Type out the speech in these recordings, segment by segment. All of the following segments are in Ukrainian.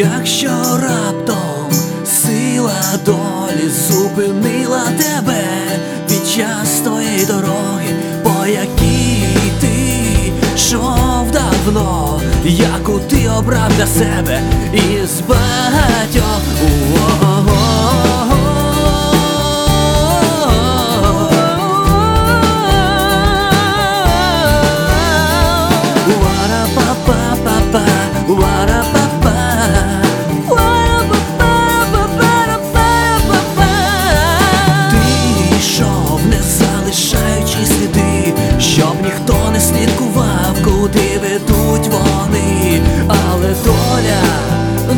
Якщо раптом сила долі зупинила тебе під час твоєї дороги, по якій ти йшов давно, яку ти обрав для себе із багатьох.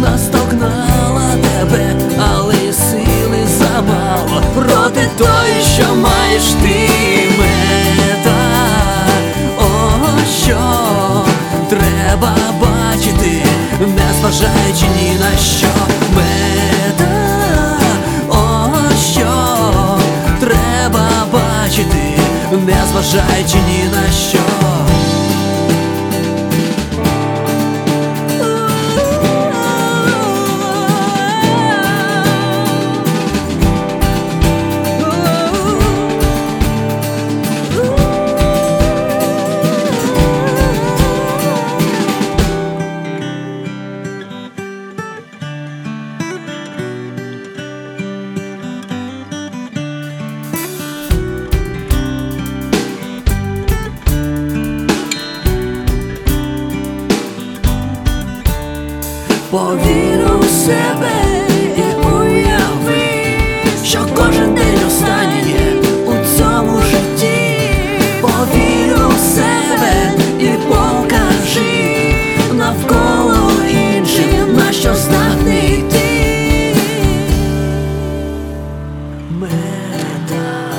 Наздогнала тебе, але сили замало проти тої, що маєш ти мета. О, що треба бачити, не зважаючи ні на що мета. О, що треба бачити, не зважаючи ні на що. Повір у себе і уяви, що кожен день останній у цьому житті. Повір у себе і покажи навколо іншим, на що здатний ти. Мета,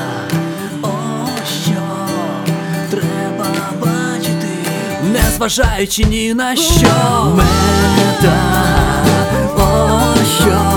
о, що треба бачити, не зважаючи ні на що. Мета, о, що